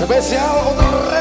Spesial untuk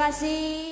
vazia.